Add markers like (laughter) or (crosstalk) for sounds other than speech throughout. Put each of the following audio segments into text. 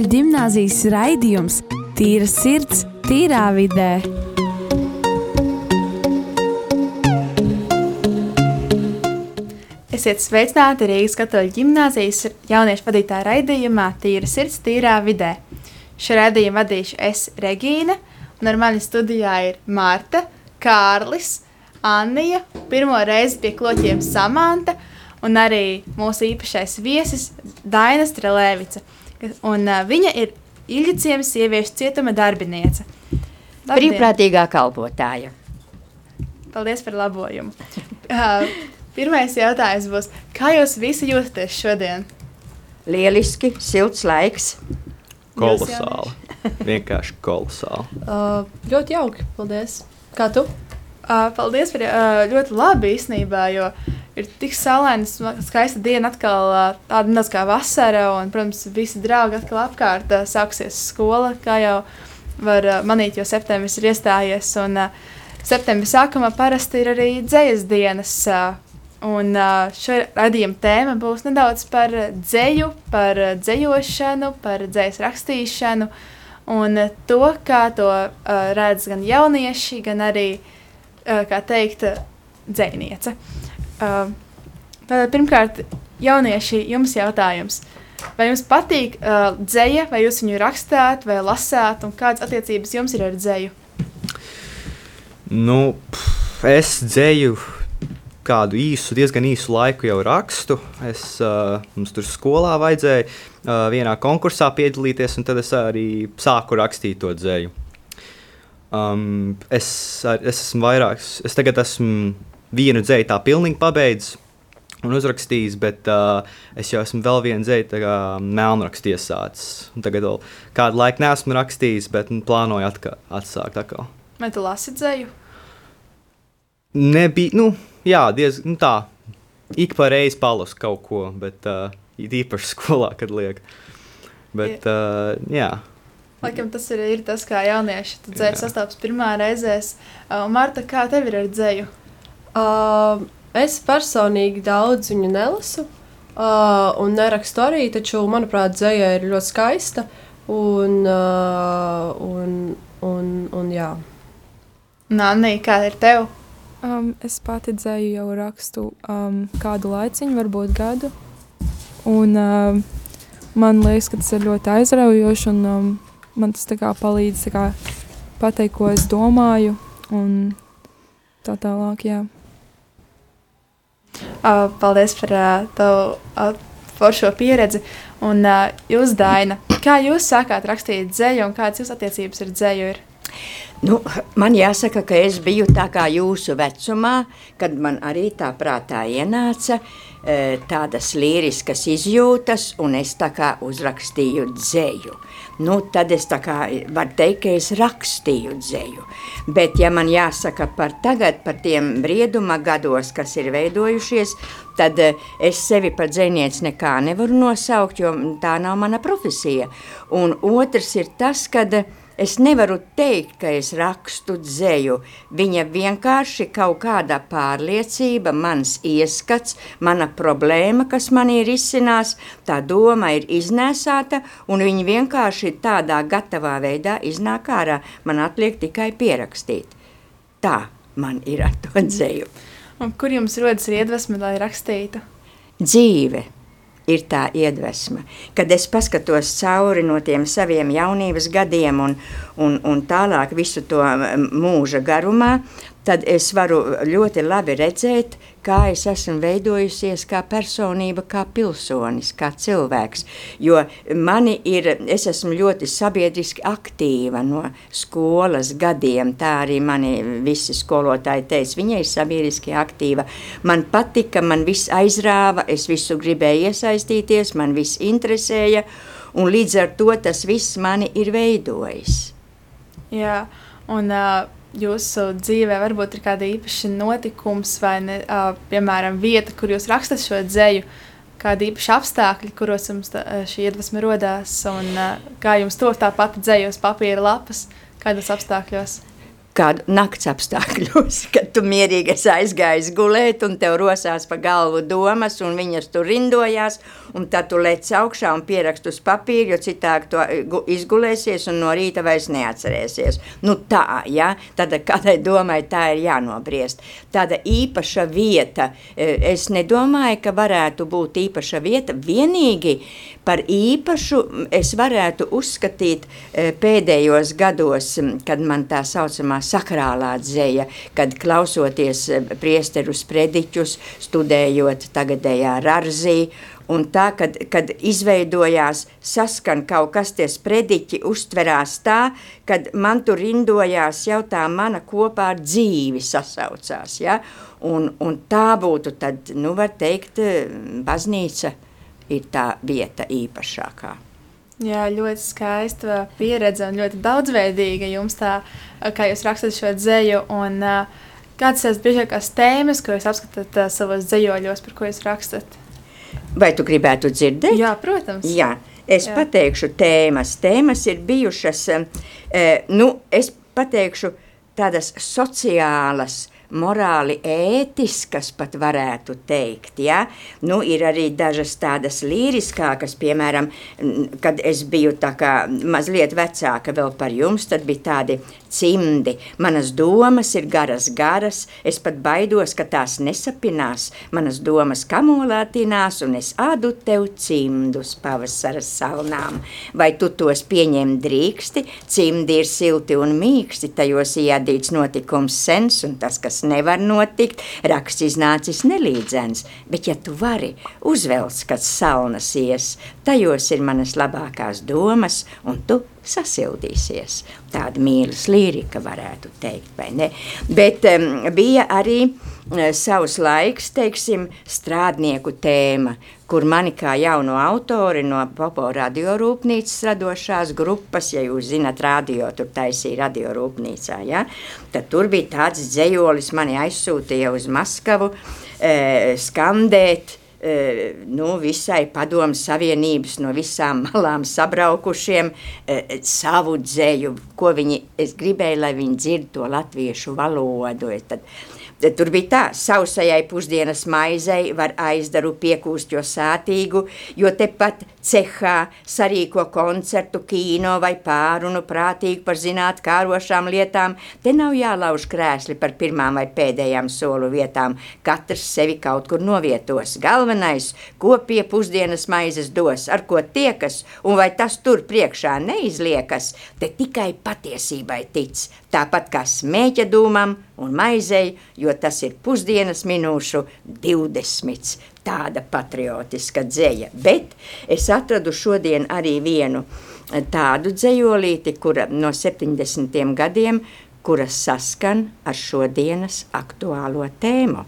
Katoļu ģimnāzijas raidījums Tīra sirds, tīrā vidē. Esiet sveicināti Rīgas Katoļu ģimnāzijas jauniešu vadītāja raidījumā Tīra sirds, tīrā vidē. Šo raidījumu vadīšu es, Regīna, un ar mani studijā ir Marta, Kārlis, Annija, pirmo reizi pie kloķiem Samanta un arī mūsu īpašais viesis Daina Strelēvica. Un, uh, viņa ir Ilģiciemas sieviešu cietuma darbiniece. Labdien! Brīvprātīgā kalpotāja. Paldies par labojumu. Uh, pirmais jautājums būs, kā jūs visi jūtaties šodien? Lieliski, silts laiks. Kolosāli. Vienkārši kolosāli. Uh, ļoti jauki, paldies. Kā tu? Uh, paldies par uh, ļoti labi īstenībā, jo ir tik saulaina, sma- skaista diena atkal tāda nedaudz kā vasara, un, protams, visi draugi atkal apkārt sāksies skola, kā jau var manīt, jo septembris ir iestājies, un septembra sākumā parasti ir arī dzējas dienas, un šo radījumu tēma būs nedaudz par dzēju, par dzējošanu, par dzējas rakstīšanu, un to, kā to redz gan jaunieši, gan arī kā teikt, dzēniece. Uh, tātad pirmkārt, jaunieši, jums jautājums. Vai jums patīk uh, dzēja, vai jūs viņu rakstāt, vai lasāt, un kādas attiecības jums ir ar dzēju? Nu, pff, es dzēju kādu īsu, diezgan īsu laiku jau rakstu. Es, uh, mums tur skolā vajadzēja uh, vienā konkursā piedalīties, un tad es arī sāku rakstīt to dzēju. Um, es, es esmu vairāks, es tagad esmu vienu dzēju tā pilnīgi pabeidzis un uzrakstījis, bet uh, es jau esmu vēl vienu dzēju melnrakstu iesācis. Tagad vēl kādu laiku neesmu rakstījis, bet nu, plānoju atka, atsākt atkal. Vai tu lasi dzēju? Nebija, nu, jā, diezgan nu, tā. Ik pa reizi palasu kaut ko, bet uh, īpaši skolā, kad liek. Bet, uh, jā. Laikam tas ir, ir tas, kā jaunieši Jā. sastopas pirmā reizēs. Uh, Marta, kā tev ir ar dzēju? Uh, es personīgi daudz viņu nelasu uh, un nerakstu arī, taču, manuprāt, dzēja ir ļoti skaista. Un, uh, un, un, un jā. Nānī, kā ir tev? Um, es pati dzēju jau rakstu um, kādu laiciņu, varbūt gadu. Un, um, man liekas, ka tas ir ļoti aizraujoši. Un, um, man tas kā palīdz kā, pateikt, ko es domāju. Un tā tālāk, jā. Paldies par tavu foršo pieredzi. Un jūs, Daina, kā jūs sākāt rakstīt dzēju un kādas jūsu attiecības ar dzēju? Ir? Nu, man jāsaka, ka es biju tā kā jūsu vecumā, kad man arī tā prātā ienāca tādas līriskas izjūtas, un es tā kā uzrakstīju dzēju. Nu, tad es varu teikt, ka es rakstīju dzēju. Bet, ja man jāsaka par tagad, par tiem brieduma gados, kas ir veidojušies, tad eh, es sevi par dzēnieci nekā nevaru nosaukt, jo tā nav mana profesija. Un otrs ir tas, kad eh, Es nevaru teikt, ka es rakstu dzēju. Viņa vienkārši kaut kāda pārliecība, mans ieskats, mana problēma, kas man ir izcinās, tā doma ir iznēsāta, un viņa vienkārši tādā gatavā veidā iznāk ārā. Man atliek tikai pierakstīt. Tā man ir ar to dzēju. Un kur jums rodas iedvesma, lai rakstītu? Dzīve ir tā iedvesma. Kad es paskatos cauri no tiem saviem jaunības gadiem un, un, un tālāk visu to mūža garumā, tad es varu ļoti labi redzēt, kā es esmu veidojusies kā personība, kā pilsonis, kā cilvēks. Jo mani ir, es esmu ļoti sabiedriski aktīva no skolas gadiem, tā arī mani visi skolotāji teica, viņa ir sabiedriski aktīva. Man patika, man viss aizrāva, es visu gribēju iesaistīties, man viss interesēja, un līdz ar to tas viss mani ir veidojis. Jā, un uh, jūsu dzīvē varbūt ir kāda īpaša notikums vai, ne, uh, piemēram, vieta, kur jūs rakstat šo dzēju, kādi īpaši apstākļi, kuros jums tā, šī iedvesma rodās, un uh, kā jums to tā pati dzēja uz papīra lapas, kādos apstākļos? kādu nakts apstākļos, (laughs) kad tu mierīgi esi aizgājis gulēt un tev rosās pa galvu domas un viņas tur rindojās, un tad tu lec augšā un pierakst uz papīru, jo citādi tu izgulēsies un no rīta vairs neatcerēsies. Nu tā, ja, tad kādai domai tā ir jānobriest. Tāda īpaša vieta, e, es nedomāju, ka varētu būt īpaša vieta, vienīgi par īpašu es varētu uzskatīt e, pēdējos gados, kad man tā saucamā sakrālā dzēja, kad klausoties eh, priesterus prediķus, studējot tagadējā rarzī, un tā, kad, kad izveidojās saskan kaut kas tie sprediķi uztverās tā, kad man tur rindojās jau tā mana kopā ar dzīvi sasaucās, ja? un, un tā būtu tad, nu var teikt, baznīca ir tā vieta īpašākā. Jā, ļoti skaista pieredze un ļoti daudzveidīga jums tā, kā jūs rakstat šo dzēju. Un, kādas ir biežākās tēmas, ko jūs apskatāt savos dzējoļos, par ko jūs rakstat? Vai tu gribētu dzirdēt? Jā, protams. Jā, es Jā. pateikšu tēmas. Tēmas ir bijušas, eh, nu, es pateikšu tādas sociālas, morāli ētiskas, pat varētu teikt. Ja? Nu, ir arī dažas tādas līriskākas, piemēram, kad es biju kā mazliet vecāka vēl par jums, tad bija tādi cimdi. Manas domas ir garas, garas, es pat baidos, ka tās nesapinās. Manas domas kamolātinās, un es ādu tev cimdus pavasara salnām. Vai tu tos pieņem drīksti? Cimdi ir silti un mīksti, tajos iedīts notikums sens, un tas, kas nevar notikt, raksts iznācis nelīdzens. Bet ja tu vari, uzvelc, kad salnas ies, tajos ir manas labākās domas, un tu sasildīsies. Tāda mīlas lirika varētu teikt, vai ne? Bet um, bija arī uh, savs laiks, teiksim, strādnieku tēma, kur mani kā jauno autori no Popo radiorūpnīcas radošās grupas, ja jūs zinat radio, tur taisīja radiorūpnīcā, ja? tad tur bija tāds dzējolis, mani aizsūtīja uz Maskavu e, skandēt, Eh, nu, visai padomu savienības no visām (laughs) malām sabraukušiem eh, savu dzēju, ko viņi, es gribēju, lai viņi dzird to latviešu valodu. Tad, Tur bija tā, sausajai pusdienas maizei var aizdaru piekūst jo sātīgu, jo tepat cehā sarīko koncertu, kino vai pārunu prātīgi par zināt kārošām lietām. Te nav jālauž krēsli par pirmām vai pēdējām solu vietām. Katrs sevi kaut kur novietos. Galvenais, ko pie pusdienas maizes dos, ar ko tiekas, un vai tas tur priekšā neizliekas, te tikai patiesībai tic. Tāpat kā smēķa dūmam un maizei, jo tas ir pusdienas minūšu 20. Tāda patriotiska dzēja. Bet es atradu šodien arī vienu tādu dzējolīti, kura no 70. gadiem, kura saskan ar šodienas aktuālo tēmu.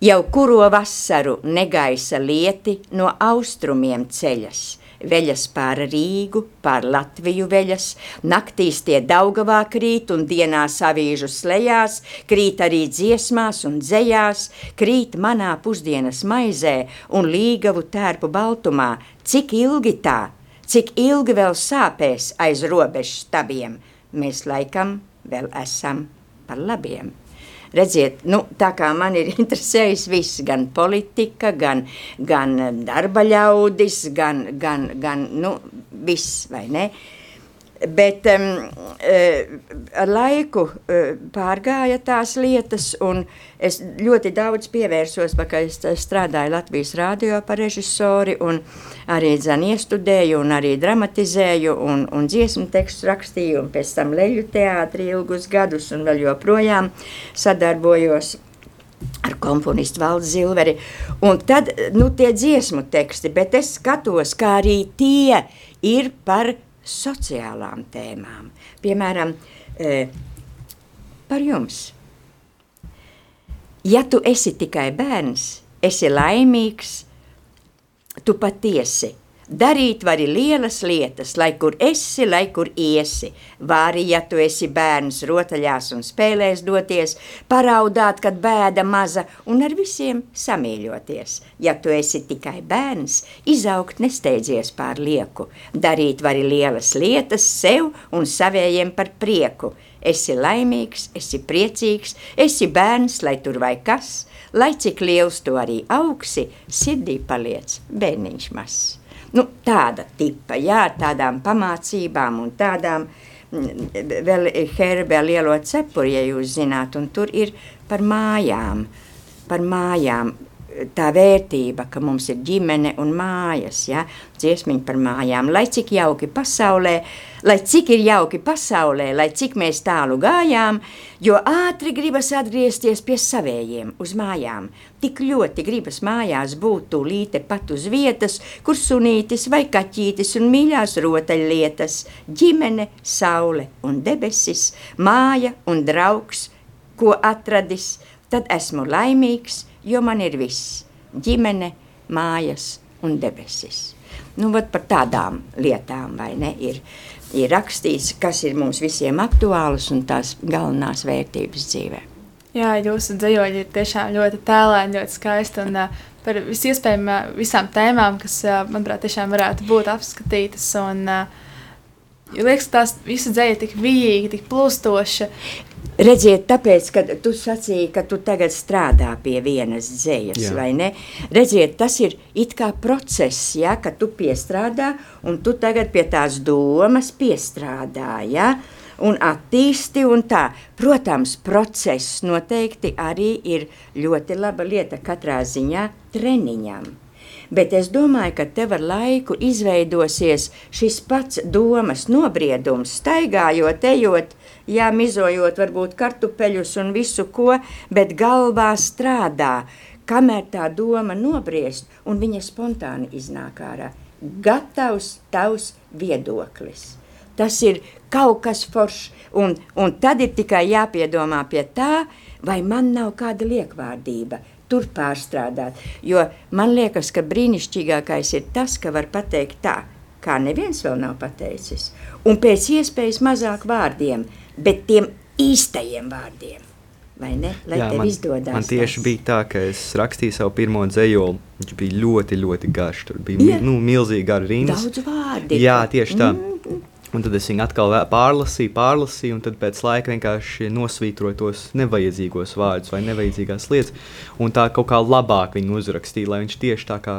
Jau kuro vasaru negaisa lieti no austrumiem ceļas – veļas pār Rīgu, pār Latviju veļas, naktīs tie Daugavā krīt un dienās avīžu slējās, krīt arī dziesmās un dzējās, krīt manā pusdienas maizē un līgavu tērpu baltumā, cik ilgi tā, cik ilgi vēl sāpēs aiz robežu stabiem, mēs laikam vēl esam par labiem. Redziet, nu, tā kā man ir (laughs) interesējis viss, gan politika, gan, gan darba ļaudis, gan, gan, gan nu, viss, vai ne? Uh, Bet um, ar laiku uh, pārgāja tās lietas, un es ļoti daudz pievērsos, ka es strādāju Latvijas rādio par režisori, un arī dzan iestudēju, un arī dramatizēju, un, un dziesmu tekstu rakstīju, un pēc tam leļu teātri ilgus gadus, un vēl joprojām sadarbojos ar komponistu Valdu Zilveri. Un tad, nu, tie dziesmu teksti, bet es skatos, kā arī tie ir par sociālām tēmām. Piemēram, e, par jums. Ja tu esi tikai bērns, esi laimīgs, tu patiesi Darīt vari lielas lietas, lai kur esi, lai kur iesi. Vari, ja tu esi bērns, rotaļās un spēlēs doties, paraudāt, kad bēda maza un ar visiem samīļoties. Ja tu esi tikai bērns, izaugt nesteidzies pār lieku. Darīt vari lielas lietas sev un savējiem par prieku. Esi laimīgs, esi priecīgs, esi bērns, lai tur vai kas, lai cik liels tu arī augsi, sirdī paliec bērniņš mazs. Nu, tāda tipa, jā, tādām pamācībām un tādām, mm, vēl Herbē lielo cepuri, ja jūs zināt, un tur ir par mājām, par mājām, tā vērtība, ka mums ir ģimene un mājas, ja? dziesmiņi par mājām, lai cik jauki pasaulē, lai cik ir jauki pasaulē, lai cik mēs tālu gājām, jo ātri gribas atgriezties pie savējiem, uz mājām. Tik ļoti gribas mājās būt tūlīte pat uz vietas, kur sunītis vai kaķītis un mīļās rotaļlietas, ģimene, saule un debesis, māja un draugs, ko atradis, tad esmu laimīgs, jo man ir viss - ģimene, mājas un debesis. Nu, par tādām lietām, ne, ir, ir rakstīts, kas ir mums visiem aktuāls un tās galvenās vērtības dzīvē. Jā, jūsu dzīvoļi ir tiešām ļoti tēlēni, ļoti skaisti un uh, par visiespējamām visām tēmām, kas, uh, manuprāt, tiešām varētu būt apskatītas. Un, uh, liekas, tās visa dzēja ir tik vīga, tik plūstoša. Redziet, tāpēc, ka tu sacīji, ka tu tagad strādā pie vienas dzējas, Jā. vai ne? Redziet, tas ir it kā process, ja, ka tu piestrādā, un tu tagad pie tās domas piestrādā, ja, un attīsti, un tā. Protams, process noteikti arī ir ļoti laba lieta katrā ziņā treniņam bet es domāju, ka tev ar laiku izveidosies šis pats domas nobriedums, staigājot, ejot, jā, mizojot varbūt kartupeļus un visu ko, bet galvā strādā, kamēr tā doma nobriest un viņa spontāni iznāk ārā. Gatavs tavs viedoklis. Tas ir kaut kas foršs, un, un tad ir tikai jāpiedomā pie tā, vai man nav kāda liekvārdība, tur pārstrādāt. Jo man liekas, ka brīnišķīgākais ir tas, ka var pateikt tā, kā neviens vēl nav pateicis, un pēc iespējas mazāk vārdiem, bet tiem īstajiem vārdiem. Vai ne? Lai Jā, man, izdodas. Man tieši tas. bija tā, ka es rakstīju savu pirmo dzējoli. Viņš bija ļoti, ļoti garš. Tur bija yeah. nu, milzīgi gara rindas. Daudz vārdu. Jā, tieši tā. Mm. Un tad es viņu atkal pārlasīju, pārlasīju, un tad pēc laika vienkārši nosvītroju tos nevajadzīgos vārdus vai nevajadzīgās lietas. Un tā kaut kā labāk viņu uzrakstīja, lai viņš tieši tā kā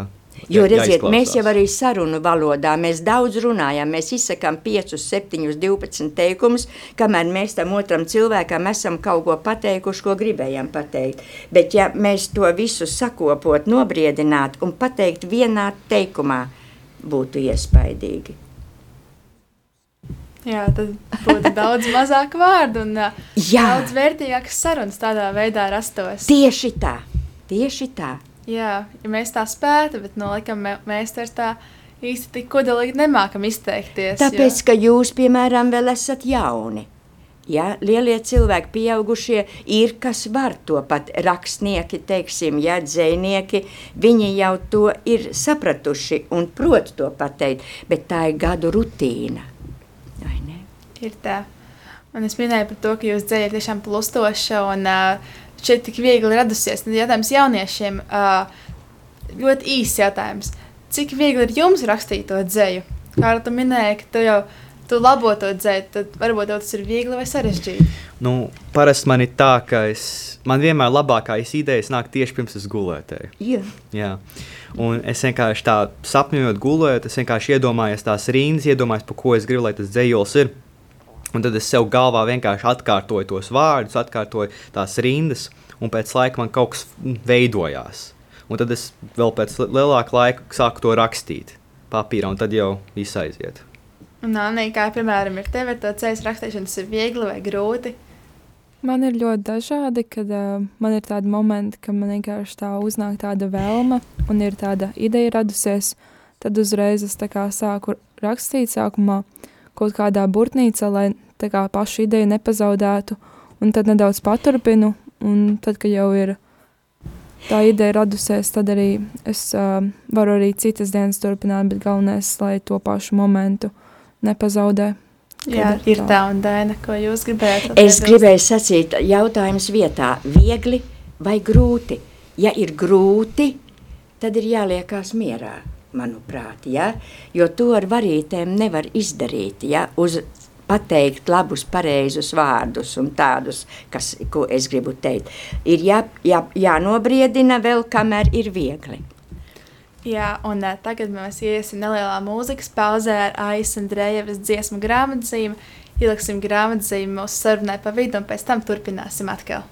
Jo, redziet, mēs jau arī sarunu valodā, mēs daudz runājam, mēs izsakām 5, 7, 12 teikumus, kamēr mēs tam otram cilvēkam esam kaut ko pateikuši, ko gribējām pateikt. Bet ja mēs to visu sakopot, nobriedināt un pateikt vienā teikumā, būtu iespaidīgi. Jā, tad būtu daudz mazāk vārdu un Jā. daudz vērtīgākas sarunas tādā veidā rastos. Tieši tā, tieši tā. Jā, ja mēs tā spētu, bet no laikam mēs tā īsti tik kodolīgi nemākam izteikties. Tāpēc, jo... ka jūs, piemēram, vēl esat jauni. Ja, lielie cilvēki, pieaugušie, ir kas var to pat rakstnieki, teiksim, ja, dzēnieki, viņi jau to ir sapratuši un prot to pateikt, bet tā ir gadu rutīna ir tā. Un es minēju par to, ka jūs dzēja ir tiešām plustoša un uh, šeit tik viegli radusies. Tad jautājums jauniešiem ļoti īsts jautājums. Cik viegli ir jums rakstīt to dzēju? Kā tu minēji, ka tu jau tu labo to dzēju, tad varbūt tas ir viegli vai sarežģīti. Nu, parasti man ir tā, ka es, man vienmēr labākās idejas nāk tieši pirms es gulēju. Yeah. Jā. Un es vienkārši tā sapņojot, gulējot, es vienkārši iedomājos tās rindas, iedomājos, par ko es gribu, lai tas dzējols ir. Un tad es sev galvā vienkārši atkārtoju tos vārdus, atkārtoju tās rindas, un pēc laika man kaut kas veidojās. Un tad es vēl pēc lielāka laika sāku to rakstīt papīrā, un tad jau viss aiziet. Un Anī, kā piemēram ir tev, to ceļu rakstīšana, tas ir viegli vai grūti? Man ir ļoti dažādi, kad uh, man ir tādi momenti, kad man vienkārši tā uznāk tāda vēlme un ir tāda ideja radusies, tad uzreiz es tā kā sāku rakstīt sākumā. Uh, kaut kādā burtnīcā, lai tā kā pašu ideju nepazaudētu, un tad nedaudz paturpinu, un tad, kad jau ir tā ideja radusies, tad arī es uh, varu arī citas dienas turpināt, bet galvenais, lai to pašu momentu nepazaudē. Jā, ir tā un daina, ko jūs gribējāt. Es gribēju sacīt, jautājums vietā, viegli vai grūti? Ja ir grūti, tad ir jāliekās mierā, manuprāt, ja? jo to ar varītēm nevar izdarīt, ja? uz pateikt labus, pareizus vārdus un tādus, kas, ko es gribu teikt. Ir jā, jā, jānobriedina vēl, kamēr ir viegli. Jā, un uh, tagad mēs iesim nelielā mūzikas pauzē ar Aisa Andrejevas dziesmu grāmatzīmi. Ieliksim grāmatzīmi mūsu sarunai pa vidu un pēc tam turpināsim atkal.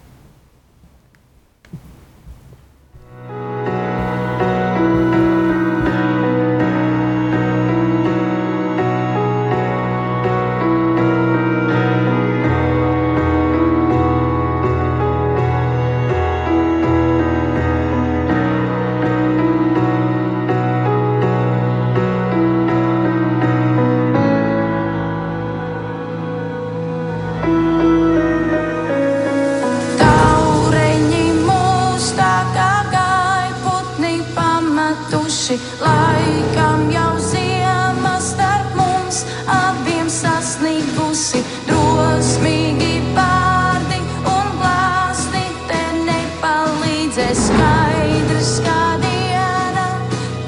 Laikam jau ziema starp mums abiem sasniegusi. Drosmīgi pārdi un glāsti te nepalīdzēs skaidrs kā diena.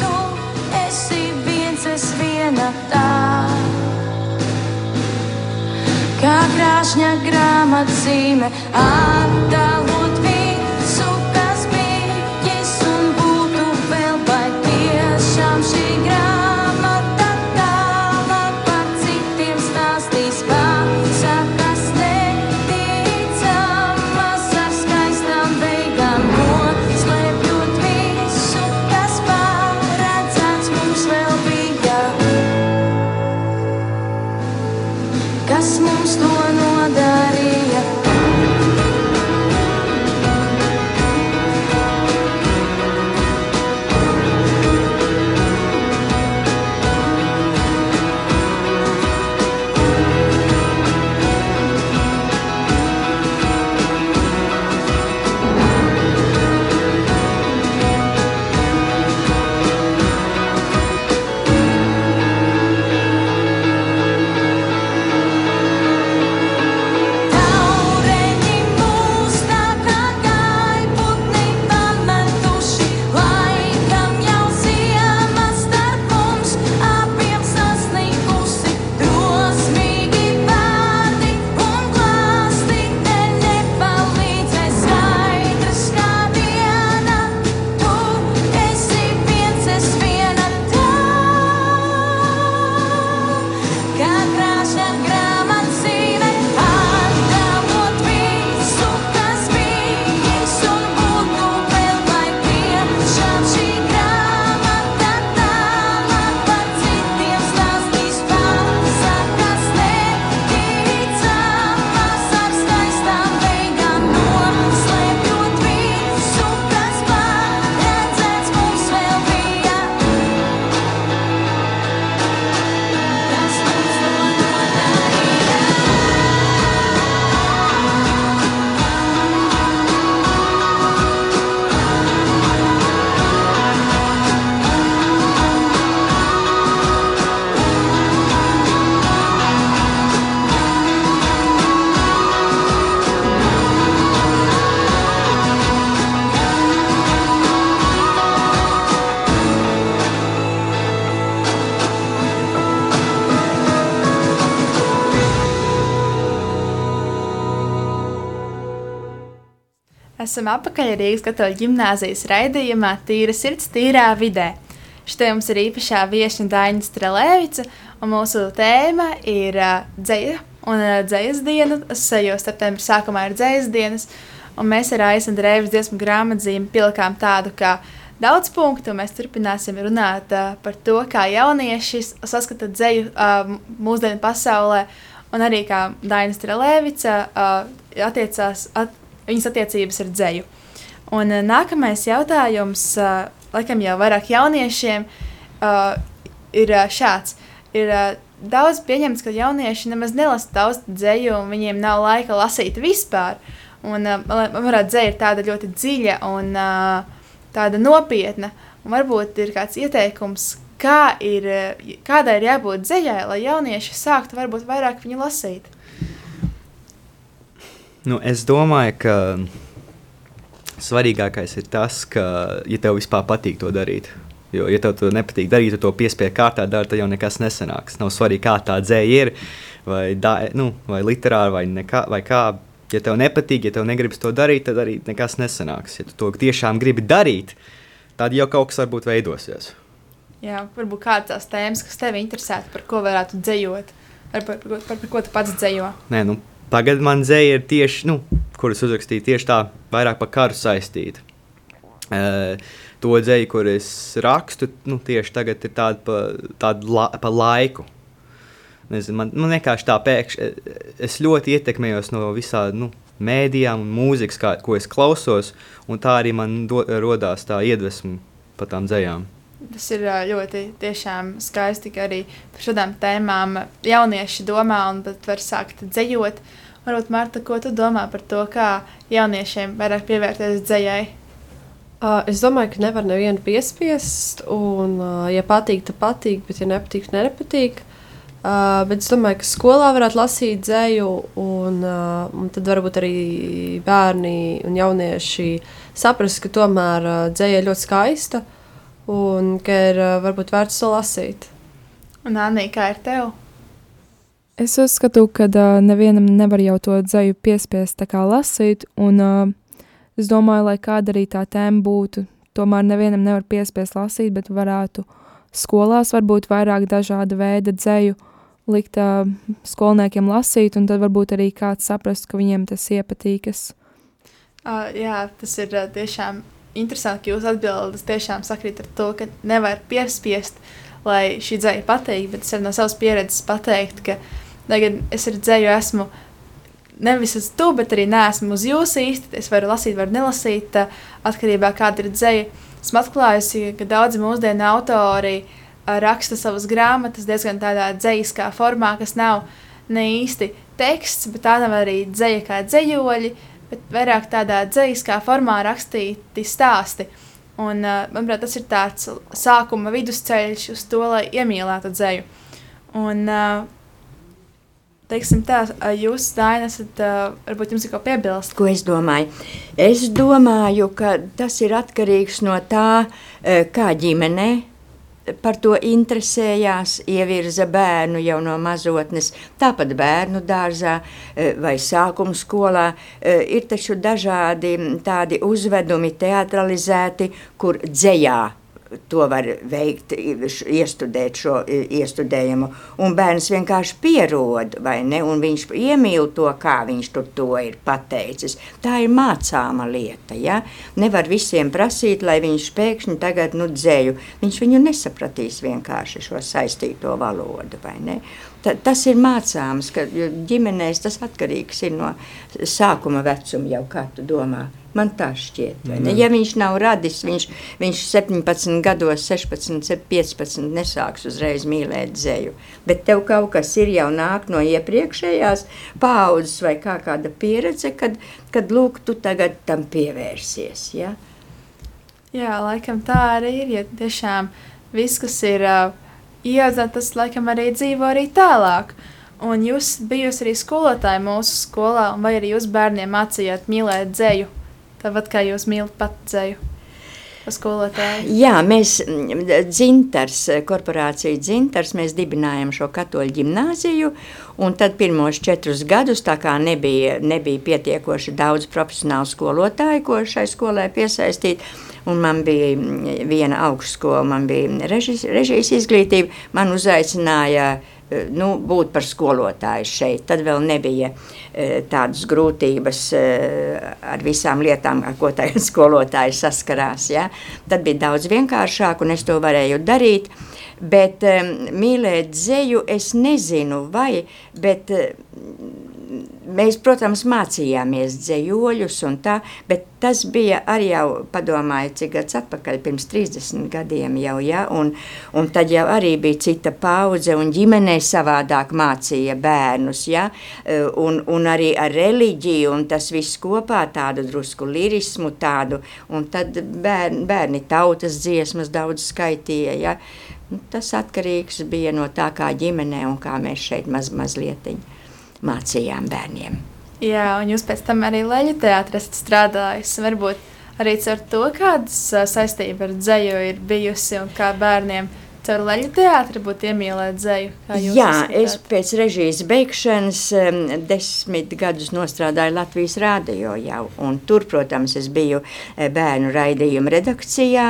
Tu esi viens, es viena tā. Kā krāšņa grāmatzīme, attēlot Esam apakaļ Rīgas katoļu ģimnāzijas raidījumā Tīra sirds, tīrā vidē. Šeit mums ir īpašā viesņa Daina Strelēvica, un mūsu tēma ir uh, dzēja un uh, dzējas diena. Es jau septembrī sākumā ir dzējas dienas, un mēs ar Aisa un Drēvis dziesmu grāmatzīmi pielikām tādu kā daudz punktu, un mēs turpināsim runāt uh, par to, kā jaunieši saskata dzēju uh, mūsdienu pasaulē, un arī kā Daina Strelēvica uh, attiecās, at, viņas attiecības ar dzēju. Un uh, nākamais jautājums, uh, laikam jau vairāk jauniešiem, uh, ir šāds. Ir daudz pieņemts, ka jaunieši nemaz nelasa daudz dzēju, un viņiem nav laika lasīt vispār. Un, man varētu dzēja ir tāda ļoti dziļa un tāda nopietna. Un varbūt ir kāds ieteikums, kā ir, kādai ir jābūt dzējai, lai jaunieši sāktu varbūt vairāk viņu lasīt. Nu, es domāju, ka svarīgākais ir tas, ka, ja tev vispār patīk to darīt. Jo, ja tev to nepatīk darīt, tu to piespiedu kārtā dari, tad jau nekas nesanāks. Nav svarīgi, kā tā dzēja ir, vai, da, nu, vai literāra, vai, nekā, vai kā. Ja tev nepatīk, ja tev negribas to darīt, tad arī nekas nesanāks. Ja tu to tiešām gribi darīt, tad jau kaut kas varbūt veidosies. Jā, varbūt kādas tēmas, kas tevi interesētu, par ko varētu dzējot, ar par, par, par, par ko tu pats dzējo. Nē, nu, tagad man dzēja ir tieši, nu, kuras uzrakstīja tieši tā, vairāk par karu saistīta. Uh, to dzēju, kur es rakstu, nu, tieši tagad ir tāda pa, tāda la, pa laiku. Nezinu, man man vienkārši tā pēkšņi, es ļoti ietekmējos no visām nu, mēdījām un mūzikas, kā, ko es klausos, un tā arī man do, rodās tā iedvesma par tām dzējām. Tas ir ļoti skaisti, ka arī par šādām tēmām jaunieši domā un pat var sākt dzējot. Varbūt, Marta, ko tu domā par to, kā jauniešiem vairāk pievērties dzējai? Uh, es domāju, ka nevar nevienu piespiest, un, uh, ja patīk, tad patīk, bet, ja nepatīk, tad nepatīk. Uh, bet es domāju, ka skolā varētu lasīt dzēju, un, uh, un tad varbūt arī bērni un jaunieši saprast, ka tomēr uh, dzēja ir ļoti skaista un ka ir uh, varbūt vērts to lasīt. Un Anī, kā ir tev? Es uzskatu, ka uh, nevienam nevar jau to dzēju piespiest tā kā lasīt, un uh, es domāju, lai kāda arī tā tēma būtu, tomēr nevienam nevar piespiest lasīt, bet varētu skolās varbūt vairāk dažāda veida dzēju likt uh, skolniekiem lasīt, un tad varbūt arī kāds saprast, ka viņiem tas iepatīkas. Uh, jā, tas ir uh, tiešām interesanti, ka jūs atbildes tiešām sakrīt ar to, ka nevar piespiest, lai šī dzēja patīk, bet es arī no savas pieredzes pateikt, ka, lai gan es ar dzēju esmu nevis uz to, bet arī neesmu uz jūsu īsti, es varu lasīt, varu nelasīt, uh, atkarībā kāda ir dzēja. Esmu atklājusi, ka daudzi mūsdienu autori uh, raksta savas grāmatas diezgan tādā dzējiskā formā, kas nav ne īsti teksts, bet tā nav arī dzēja kā dzējoļi, bet vairāk tādā dzīviskā formā rakstīti stāsti. Un, uh, manuprāt, tas ir tāds sākuma vidusceļš uz to, lai iemīlētu dzēju. Un, uh, teiksim tā, jūs, Daina, esat, uh, varbūt jums ir ko piebilst. Ko es domāju? Es domāju, ka tas ir atkarīgs no tā, eh, kā ģimenē par to interesējās, ievirza bērnu jau no mazotnes, tāpat bērnu dārzā eh, vai sākuma skolā. eh, Ir taču dažādi tādi uzvedumi teatralizēti, kur dzējā to var veikt, iestudēt šo iestudējumu. Un bērns vienkārši pierod, vai ne? Un viņš iemīl to, kā viņš to ir pateicis. Tā ir mācāma lieta. Ja? Nevar visiem prasīt, lai viņš pēkšņi tagad nu, dzēju. Viņš viņu nesapratīs vienkārši šo saistīto valodu, vai ne? Ta, tas ir mācāms, ka ģimenēs tas atkarīgs ir no sākuma vecuma jau, kā tu domā. Man tā šķiet, vai ne? Ja viņš nav radis, viņš, viņš 17 gados, 16, 15 nesāks uzreiz mīlēt dzēju. Bet tev kaut kas ir jau nāk no iepriekšējās paudzes vai kā kāda pieredze, kad, kad lūk, tu tagad tam pievērsies, ja? Jā, laikam tā arī ir. Ja tiešām viss, kas ir uh, ieaudzēts, tas laikam arī dzīvo arī tālāk. Un jūs bijāt arī skolotāji mūsu skolā, vai arī jūs bērniem mācījāt mīlēt dzēju, tāpat kā jūs mīlat pat dzēju. Pa skolotāju. Jā, mēs mm, dzintars, korporācija dzintars, mēs dibinājām šo katoļu ģimnāziju, un tad pirmos četrus gadus, tā kā nebija, nebija pietiekoši daudz profesionālu skolotāju, ko šai skolai piesaistīt, un man bija mm, viena augstskola, man bija režis, režijas izglītība, man uzaicināja eh, nu, būt par skolotāju šeit. Tad vēl nebija eh, tādas grūtības eh, ar visām lietām, ar ko tagad (laughs) skolotāji saskarās. Ja? Tad bija daudz vienkāršāk, un es to varēju darīt. Bet mīlēt dzēju es nezinu, vai, bet mēs, protams, mācījāmies dzējoļus un tā, bet tas bija arī jau, padomāju, cik gads atpakaļ, pirms 30 gadiem jau, ja, un, un tad jau arī bija cita paudze, un ģimenē savādāk mācīja bērnus, ja, e, un, un arī ar reliģiju, un tas viss kopā tādu drusku lirismu tādu, un tad bērni, bērni tautas dziesmas daudz skaitīja, ja, tas atkarīgs bija no tā, kā ģimenē un kā mēs šeit maz, mazlietiņi mācījām bērniem. Jā, un jūs pēc tam arī leģu teātrī esat strādājis. Varbūt arī ar to, kādas saistība ar dzēju ir bijusi un kā bērniem caur leģu teātri būtu iemīlēt jūs Jā, uzskatāt? es pēc režijas beigšanas um, desmit gadus strādāju Latvijas rādio jau. un Tur, protams, es biju eh, bērnu raidījuma redakcijā,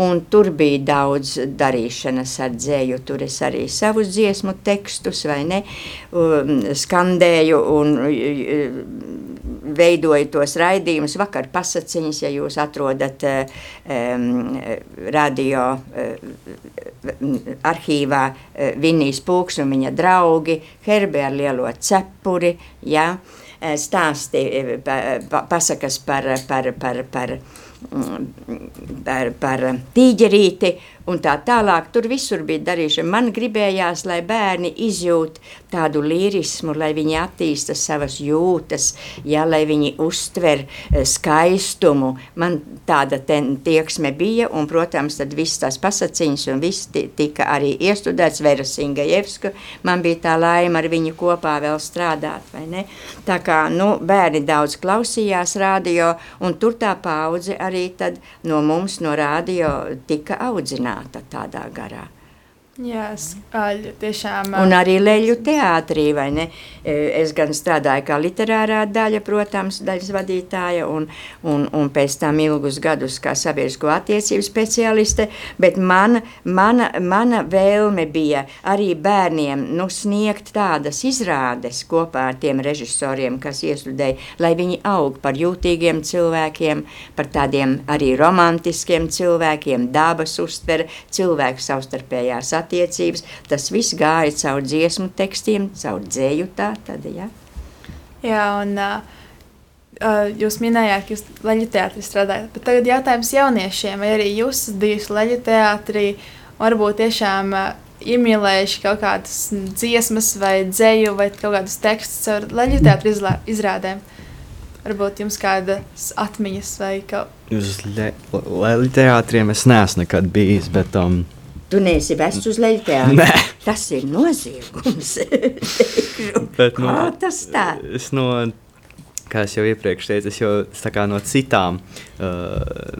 un tur bija daudz darīšanas ar dzēju. Tur es arī savus dziesmu tekstus vai ne, um, skandēju un uh, veidoju tos raidījumus. Vakar pasaciņas, ja jūs atrodat um, radio uh, arhīvā Vinnijas Pūks un viņa draugi, Herbe ar lielo cepuri, ja, stāsti, pa, pa, pasakas par, par, par, par, mm, par, par tīģerīti un tā tālāk. Tur visur bija darīšana. Man gribējās, lai bērni izjūt tādu līrismu, lai viņi attīsta savas jūtas, ja, lai viņi uztver eh, skaistumu. Man tāda tieksme bija, un, protams, tad viss tās pasaciņas un viss ti- tika arī iestudēts Vera Singajevska. Man bija tā laima ar viņu kopā vēl strādāt, vai ne? Tā kā, nu, bērni daudz klausījās radio, un tur tā paudze arī tad no mums, no radio, tika audzināta tādā garā. Jā, ā, tiešām. Un arī leļu teātrī, vai ne? E, Es gan strādāju kā literārā daļa, protams, daļas vadītāja, un, un, un pēc tam ilgus gadus kā sabiedrisko attiecību specialiste, bet mana, mana, mana vēlme bija arī bērniem nu, sniegt tādas izrādes kopā ar tiem režisoriem, kas iestudēja, lai viņi aug par jūtīgiem cilvēkiem, par tādiem arī romantiskiem cilvēkiem, dabas uztvere, cilvēku savstarpējās attiecības. Tas viss gāja caur dziesmu tekstiem, caur dzēju tā tad, ja. Jā, un uh, jūs minējāt, ka jūs leģu teātrī strādājat. Bet tagad jautājums jauniešiem, vai arī jūs esat bijusi leģu teātrī, varbūt tiešām uh, iemīlējuši kaut kādas dziesmas vai dzēju vai kaut kādus tekstus ar leģu teātrī izlā- izrādēm. Varbūt jums kādas atmiņas vai kaut Uz Latvijas teātriem es neesmu nekad bijis, bet um, Tu neesi vests uz teātri. Nē. Tas ir noziegums. (laughs) Bet, nu, Kā tas tā? Es no, kā es jau iepriekš teicu, es jau no citām uh,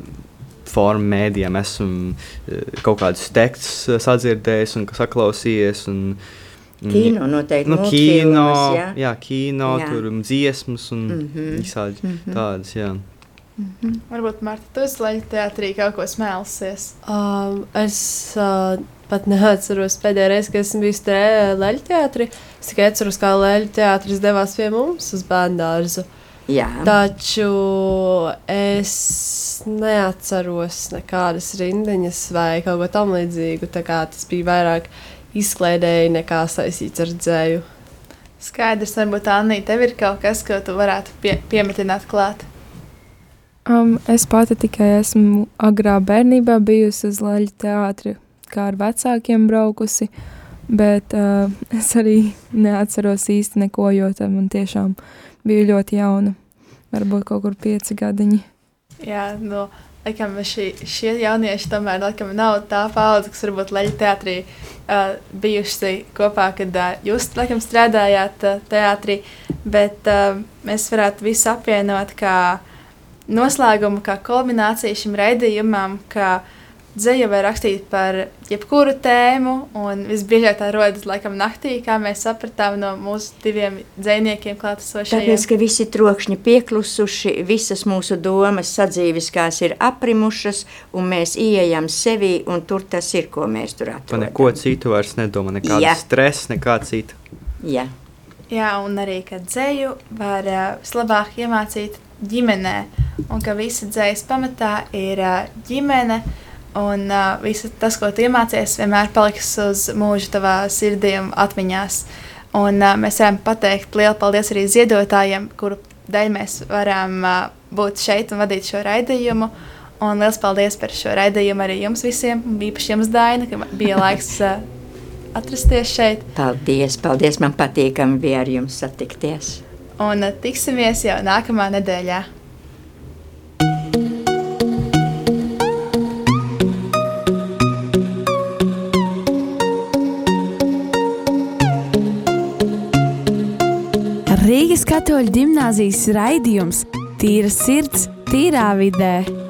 formu mēdījiem esmu uh, kaut kādus tekstus uh, sadzirdējis un saklausījies. Un, Kino noteikti. Nu, kino, ja? jā, kino, Jā. tur dziesmas un mm. -hmm. visādi mm -hmm. tādas. Jā. Varbūt Marta, tu esi leģu teātrī kaut ko smēlusies. Um, es uh, pat neatceros pēdējo reizi, kad esmu bijis Leļu teātrī. Es tikai atceros, kā Leļu teātris devās pie mums uz bērnu dārzu. Jā. Taču es neatceros nekādas rindiņas vai kaut ko tamlīdzīgu. tā kā Tas bija vairāk izklaidēji nekā saistīts ar dzēju. Skaidrs, varbūt Anī, tev ir kaut kas, ko tu varētu pie, piemetināt klāt. Um, es pati tikai esmu agrā bērnībā bijusi uz Latvijas teātri, kā ar vecākiem braukusi. Bet uh, es arī neatceros īsti neko, jo tam man tiešām bija ļoti jauna. Varbūt kaut kur pieci gadiņi. Jā, nu, laikam šī, šie jaunieši tomēr laikam, nav tā paudze, kas varbūt leģu teātrī uh, bijuši kopā, kad uh, jūs laikam strādājāt uh, teātrī, bet uh, mēs varētu visu apvienot kā noslēgumu, kā kulmināciju šim raidījumam, ka dzēja var rakstīt par jebkuru tēmu, un visbiežāk tā rodas laikam naktī, kā mēs sapratām no mūsu diviem dzējniekiem klātesošajiem. Tāpēc, ka visi trokšņi pieklusuši, visas mūsu domas sadzīviskās ir aprimušas, un mēs ieejam sevī, un tur tas ir, ko mēs tur Par atrodam. neko citu vairs nedomā, nekāda Jā. stresa, nekā cita. Jā. Jā, un arī, ka dzēju var uh, vislabāk iemācīt ģimenē, un ka visa dzējas pamatā ir ģimene, Un uh, viss tas, ko tu iemācies, vienmēr paliks uz mūžu tavā sirdī un atmiņās. Un uh, mēs varam pateikt lielu paldies arī ziedotājiem, kuru dēļ mēs varam uh, būt šeit un vadīt šo raidījumu. Un liels paldies par šo raidījumu arī jums visiem, īpaši jums, Daina, ka bija laiks uh, atrasties šeit. Paldies, paldies, man patīkami bija ar jums satikties. Un uh, tiksimies jau nākamā nedēļā. Katoļu gimnāzijas raidījums Tīra sirds, tīrā vidē.